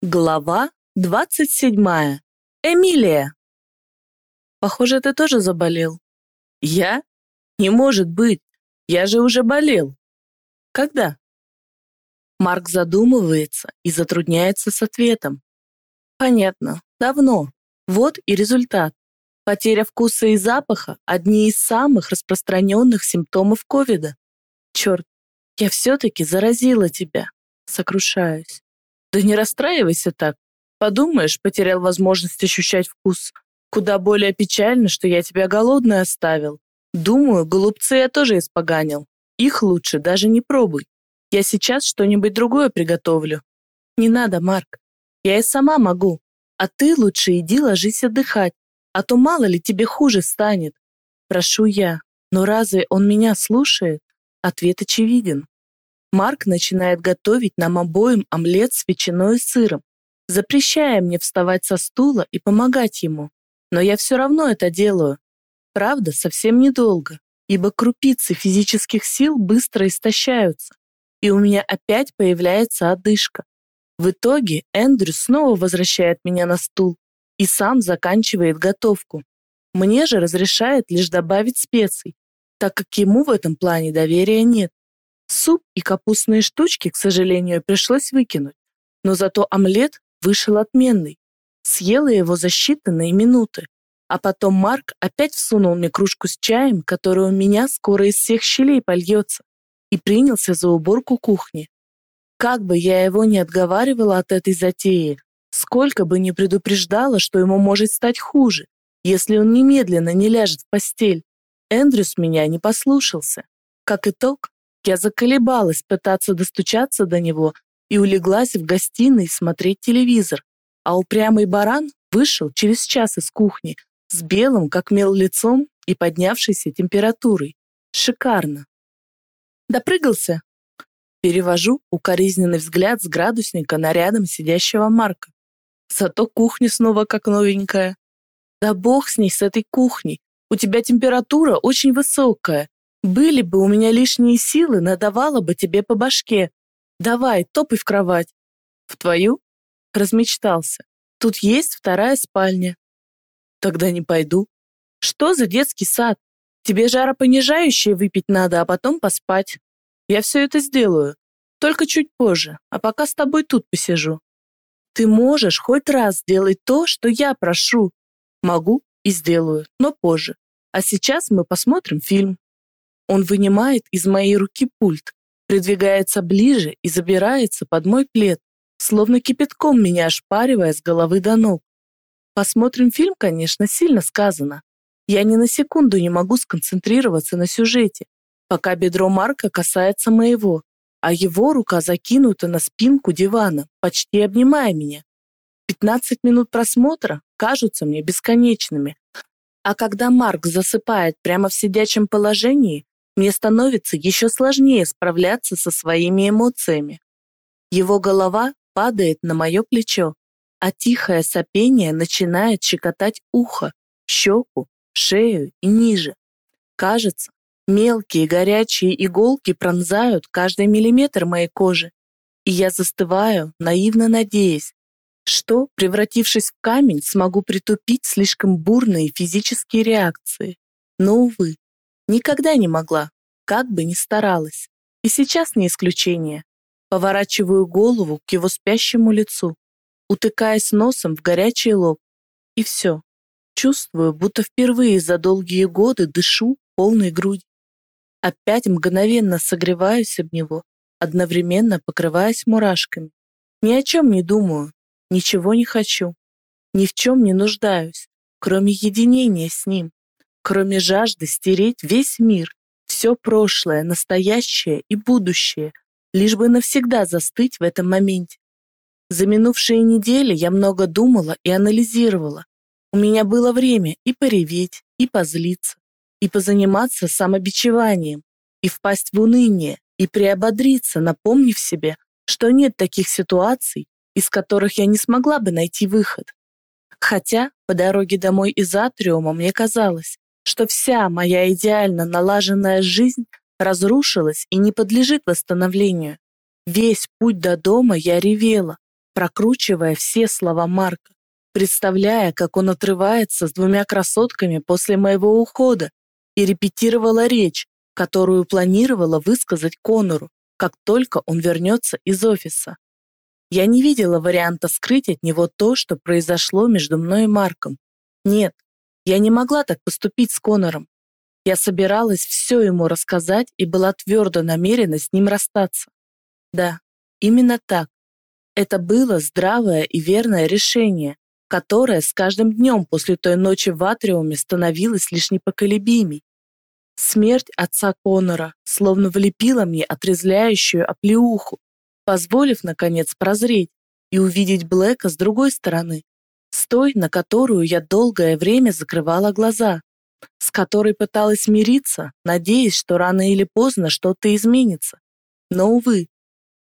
Глава 27. Эмилия. Похоже, ты тоже заболел. Я? Не может быть. Я же уже болел. Когда? Марк задумывается и затрудняется с ответом. Понятно. Давно. Вот и результат. Потеря вкуса и запаха – одни из самых распространенных симптомов ковида. Черт, я все-таки заразила тебя. Сокрушаюсь. Да не расстраивайся так. Подумаешь, потерял возможность ощущать вкус. Куда более печально, что я тебя голодной оставил. Думаю, голубцы я тоже испоганил. Их лучше даже не пробуй. Я сейчас что-нибудь другое приготовлю. Не надо, Марк. Я и сама могу. А ты лучше иди ложись отдыхать, а то мало ли тебе хуже станет. Прошу я. Но разве он меня слушает? Ответ очевиден. Марк начинает готовить нам обоим омлет с ветчиной и сыром, запрещая мне вставать со стула и помогать ему. Но я все равно это делаю. Правда, совсем недолго, ибо крупицы физических сил быстро истощаются, и у меня опять появляется одышка. В итоге Эндрю снова возвращает меня на стул и сам заканчивает готовку. Мне же разрешает лишь добавить специй, так как ему в этом плане доверия нет. Суп и капустные штучки, к сожалению, пришлось выкинуть, но зато омлет вышел отменный. Съела его за считанные минуты. А потом Марк опять всунул мне кружку с чаем, которая у меня скоро из всех щелей польется, и принялся за уборку кухни. Как бы я его не отговаривала от этой затеи, сколько бы не предупреждала, что ему может стать хуже, если он немедленно не ляжет в постель, Эндрюс меня не послушался. Как итог, я заколебалась пытаться достучаться до него и улеглась в гостиной смотреть телевизор, а упрямый баран вышел через час из кухни с белым, как мел лицом и поднявшейся температурой. Шикарно. Допрыгался? Перевожу укоризненный взгляд с градусника на рядом сидящего Марка. Зато кухня снова как новенькая. Да бог с ней, с этой кухней. У тебя температура очень высокая. Были бы у меня лишние силы, надавала бы тебе по башке. Давай, топай в кровать. В твою? Размечтался. Тут есть вторая спальня. Тогда не пойду. Что за детский сад? Тебе жаропонижающее выпить надо, а потом поспать. Я все это сделаю. Только чуть позже, а пока с тобой тут посижу. Ты можешь хоть раз сделать то, что я прошу. Могу и сделаю, но позже. А сейчас мы посмотрим фильм. Он вынимает из моей руки пульт, придвигается ближе и забирается под мой плед, словно кипятком меня ошпаривая с головы до ног. Посмотрим фильм, конечно, сильно сказано. Я ни на секунду не могу сконцентрироваться на сюжете, пока бедро Марка касается моего, а его рука закинута на спинку дивана, почти обнимая меня. 15 минут просмотра кажутся мне бесконечными, а когда Марк засыпает прямо в сидячем положении, мне становится еще сложнее справляться со своими эмоциями. Его голова падает на мое плечо, а тихое сопение начинает щекотать ухо, щеку, шею и ниже. Кажется, мелкие горячие иголки пронзают каждый миллиметр моей кожи, и я застываю, наивно надеясь, что, превратившись в камень, смогу притупить слишком бурные физические реакции. Но, увы, Никогда не могла, как бы ни старалась. И сейчас не исключение. Поворачиваю голову к его спящему лицу, утыкаясь носом в горячий лоб. И все. Чувствую, будто впервые за долгие годы дышу полной грудью. Опять мгновенно согреваюсь об него, одновременно покрываясь мурашками. Ни о чем не думаю, ничего не хочу, ни в чем не нуждаюсь, кроме единения с ним кроме жажды стереть весь мир, все прошлое, настоящее и будущее, лишь бы навсегда застыть в этом моменте. За минувшие недели я много думала и анализировала. У меня было время и пореветь, и позлиться, и позаниматься самобичеванием, и впасть в уныние, и приободриться, напомнив себе, что нет таких ситуаций, из которых я не смогла бы найти выход. Хотя по дороге домой из Атриума мне казалось, что вся моя идеально налаженная жизнь разрушилась и не подлежит восстановлению. Весь путь до дома я ревела, прокручивая все слова Марка, представляя, как он отрывается с двумя красотками после моего ухода и репетировала речь, которую планировала высказать Конору, как только он вернется из офиса. Я не видела варианта скрыть от него то, что произошло между мной и Марком. Нет, я не могла так поступить с Конором. Я собиралась все ему рассказать и была твердо намерена с ним расстаться. Да, именно так. Это было здравое и верное решение, которое с каждым днем после той ночи в Атриуме становилось лишь непоколебимей. Смерть отца Конора словно влепила мне отрезвляющую оплеуху, позволив, наконец, прозреть и увидеть Блэка с другой стороны, с той, на которую я долгое время закрывала глаза, с которой пыталась мириться, надеясь, что рано или поздно что-то изменится. Но, увы,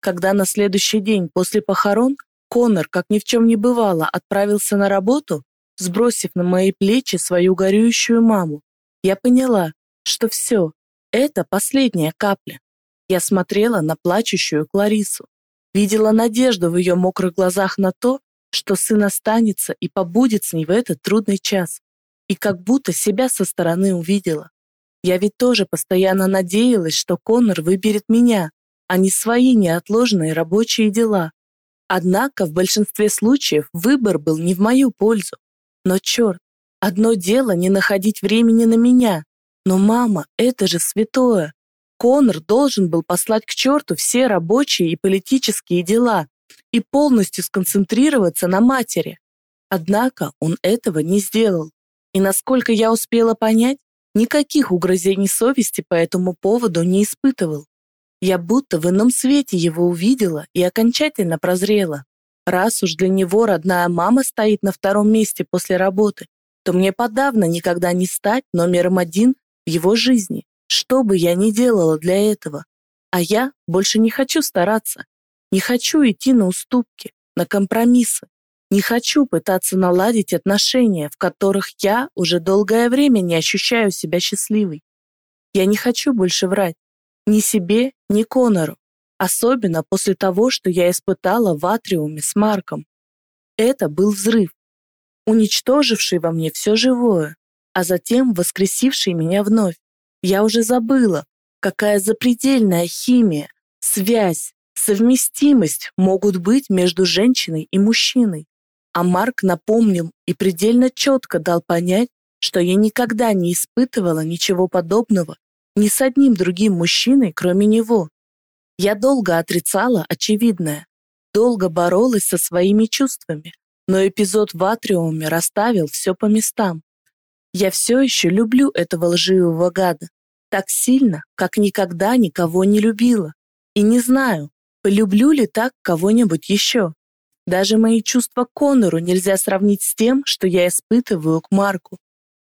когда на следующий день после похорон Конор, как ни в чем не бывало, отправился на работу, сбросив на мои плечи свою горюющую маму, я поняла, что все, это последняя капля. Я смотрела на плачущую Кларису, видела надежду в ее мокрых глазах на то, что сын останется и побудет с ней в этот трудный час. И как будто себя со стороны увидела. Я ведь тоже постоянно надеялась, что Коннор выберет меня, а не свои неотложные рабочие дела. Однако в большинстве случаев выбор был не в мою пользу. Но черт, одно дело не находить времени на меня, но, мама, это же святое. Конор должен был послать к черту все рабочие и политические дела и полностью сконцентрироваться на матери. Однако он этого не сделал. И насколько я успела понять, никаких угрызений совести по этому поводу не испытывал. Я будто в ином свете его увидела и окончательно прозрела. Раз уж для него родная мама стоит на втором месте после работы, то мне подавно никогда не стать номером один в его жизни, что бы я ни делала для этого. А я больше не хочу стараться, не хочу идти на уступки, на компромиссы, не хочу пытаться наладить отношения, в которых я уже долгое время не ощущаю себя счастливой. Я не хочу больше врать ни себе, ни Конору, особенно после того, что я испытала в атриуме с Марком. Это был взрыв, уничтоживший во мне все живое, а затем воскресивший меня вновь. Я уже забыла, какая запредельная химия, связь, совместимость могут быть между женщиной и мужчиной. А Марк напомнил и предельно четко дал понять, что я никогда не испытывала ничего подобного ни с одним другим мужчиной, кроме него. Я долго отрицала очевидное, долго боролась со своими чувствами, но эпизод в Атриуме расставил все по местам. Я все еще люблю этого лживого гада. Так сильно, как никогда никого не любила. И не знаю, полюблю ли так кого-нибудь еще. Даже мои чувства к Конору нельзя сравнить с тем, что я испытываю к Марку.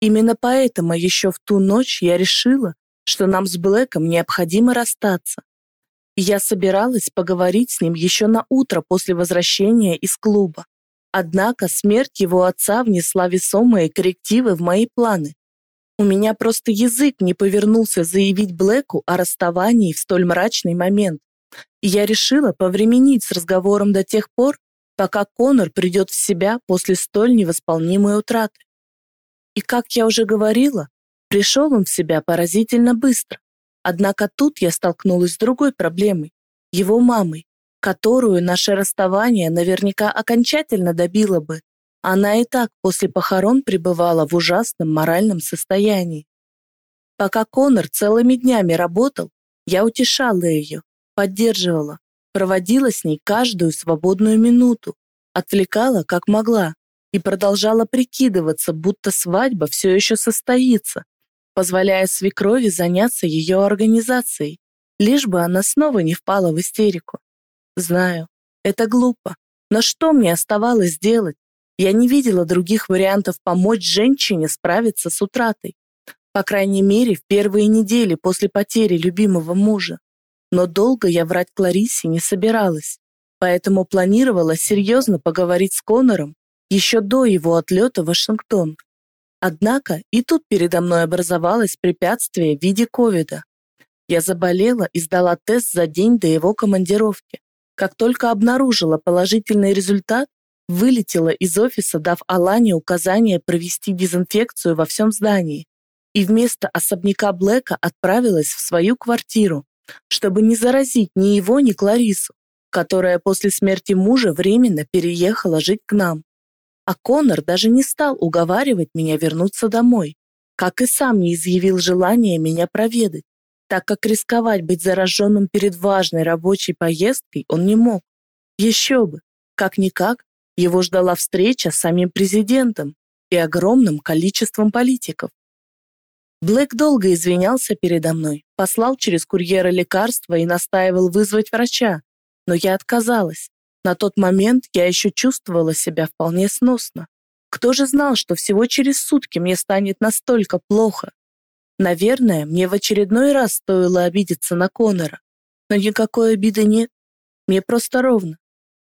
Именно поэтому еще в ту ночь я решила, что нам с Блэком необходимо расстаться. Я собиралась поговорить с ним еще на утро после возвращения из клуба. Однако смерть его отца внесла весомые коррективы в мои планы. У меня просто язык не повернулся заявить Блэку о расставании в столь мрачный момент. Я решила повременить с разговором до тех пор, пока Конор придет в себя после столь невосполнимой утраты. И как я уже говорила, пришел он в себя поразительно быстро. Однако тут я столкнулась с другой проблемой – его мамой которую наше расставание наверняка окончательно добило бы. Она и так после похорон пребывала в ужасном моральном состоянии. Пока Конор целыми днями работал, я утешала ее, поддерживала, проводила с ней каждую свободную минуту, отвлекала как могла и продолжала прикидываться, будто свадьба все еще состоится, позволяя свекрови заняться ее организацией, лишь бы она снова не впала в истерику. Знаю, это глупо, но что мне оставалось делать? Я не видела других вариантов помочь женщине справиться с утратой. По крайней мере, в первые недели после потери любимого мужа. Но долго я врать Кларисе не собиралась, поэтому планировала серьезно поговорить с Конором еще до его отлета в Вашингтон. Однако и тут передо мной образовалось препятствие в виде ковида. Я заболела и сдала тест за день до его командировки Как только обнаружила положительный результат, вылетела из офиса, дав Алане указание провести дезинфекцию во всем здании, и вместо особняка Блэка отправилась в свою квартиру, чтобы не заразить ни его, ни Кларису, которая после смерти мужа временно переехала жить к нам. А Конор даже не стал уговаривать меня вернуться домой, как и сам не изъявил желания меня проведать, так как рисковать быть зараженным перед важной рабочей поездкой он не мог. Еще бы, как-никак, его ждала встреча с самим президентом и огромным количеством политиков. Блэк долго извинялся передо мной, послал через курьера лекарства и настаивал вызвать врача, но я отказалась. На тот момент я еще чувствовала себя вполне сносно. Кто же знал, что всего через сутки мне станет настолько плохо? Наверное, мне в очередной раз стоило обидеться на Конора, но никакой обиды нет. Мне просто ровно.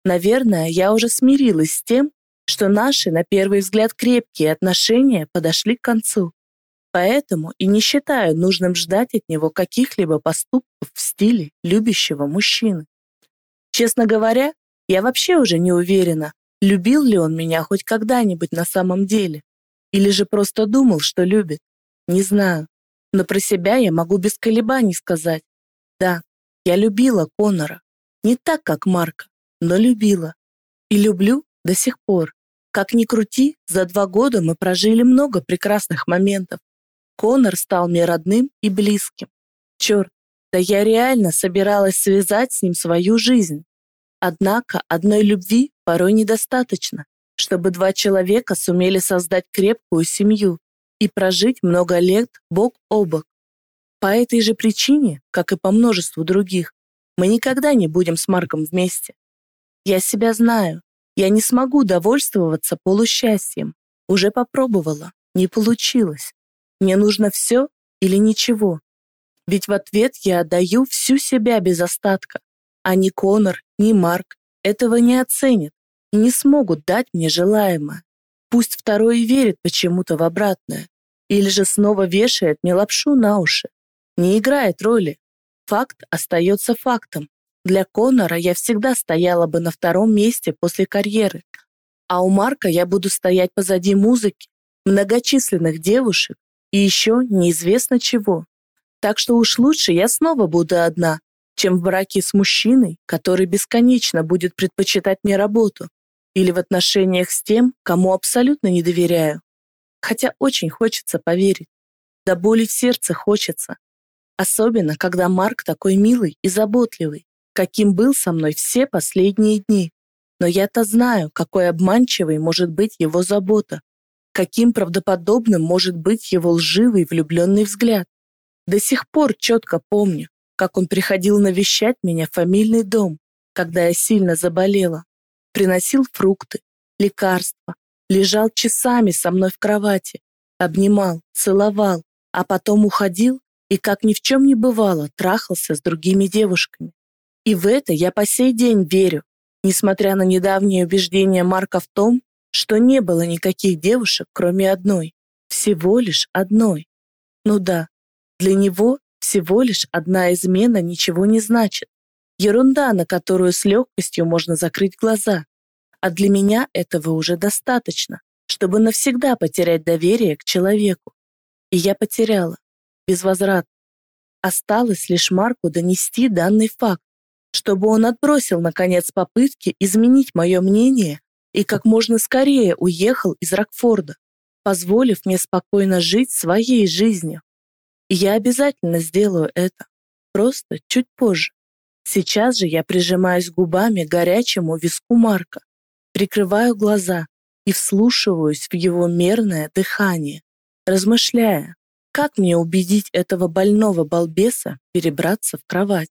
Наверное, я уже смирилась с тем, что наши, на первый взгляд, крепкие отношения подошли к концу. Поэтому и не считаю нужным ждать от него каких-либо поступков в стиле любящего мужчины. Честно говоря, я вообще уже не уверена, любил ли он меня хоть когда-нибудь на самом деле. Или же просто думал, что любит. Не знаю. Но про себя я могу без колебаний сказать. Да, я любила Конора. Не так, как Марка, но любила. И люблю до сих пор. Как ни крути, за два года мы прожили много прекрасных моментов. Конор стал мне родным и близким. Черт, да я реально собиралась связать с ним свою жизнь. Однако одной любви порой недостаточно, чтобы два человека сумели создать крепкую семью и прожить много лет бок о бок. По этой же причине, как и по множеству других, мы никогда не будем с Марком вместе. Я себя знаю, я не смогу довольствоваться полусчастьем. Уже попробовала, не получилось. Мне нужно все или ничего. Ведь в ответ я отдаю всю себя без остатка, а ни Конор, ни Марк этого не оценят и не смогут дать мне желаемое. Пусть второй верит почему-то в обратное, или же снова вешает мне лапшу на уши. Не играет роли. Факт остается фактом. Для Конора я всегда стояла бы на втором месте после карьеры, а у Марка я буду стоять позади музыки, многочисленных девушек и еще неизвестно чего. Так что уж лучше я снова буду одна, чем в браке с мужчиной, который бесконечно будет предпочитать мне работу, или в отношениях с тем, кому абсолютно не доверяю. Хотя очень хочется поверить. До боли в сердце хочется. Особенно, когда Марк такой милый и заботливый, каким был со мной все последние дни. Но я-то знаю, какой обманчивой может быть его забота, каким правдоподобным может быть его лживый влюбленный взгляд. До сих пор четко помню, как он приходил навещать меня в фамильный дом, когда я сильно заболела. Приносил фрукты, лекарства, лежал часами со мной в кровати, обнимал, целовал, а потом уходил и, как ни в чем не бывало, трахался с другими девушками. И в это я по сей день верю, несмотря на недавнее убеждение Марка в том, что не было никаких девушек, кроме одной, всего лишь одной. Ну да, для него всего лишь одна измена ничего не значит. Ерунда, на которую с легкостью можно закрыть глаза. А для меня этого уже достаточно, чтобы навсегда потерять доверие к человеку. И я потеряла. Безвозвратно. Осталось лишь Марку донести данный факт, чтобы он отбросил, наконец, попытки изменить мое мнение и как можно скорее уехал из Рокфорда, позволив мне спокойно жить своей жизнью. И я обязательно сделаю это, просто чуть позже. Сейчас же я прижимаюсь губами к горячему виску Марка, прикрываю глаза и вслушиваюсь в его мерное дыхание, размышляя, как мне убедить этого больного балбеса перебраться в кровать.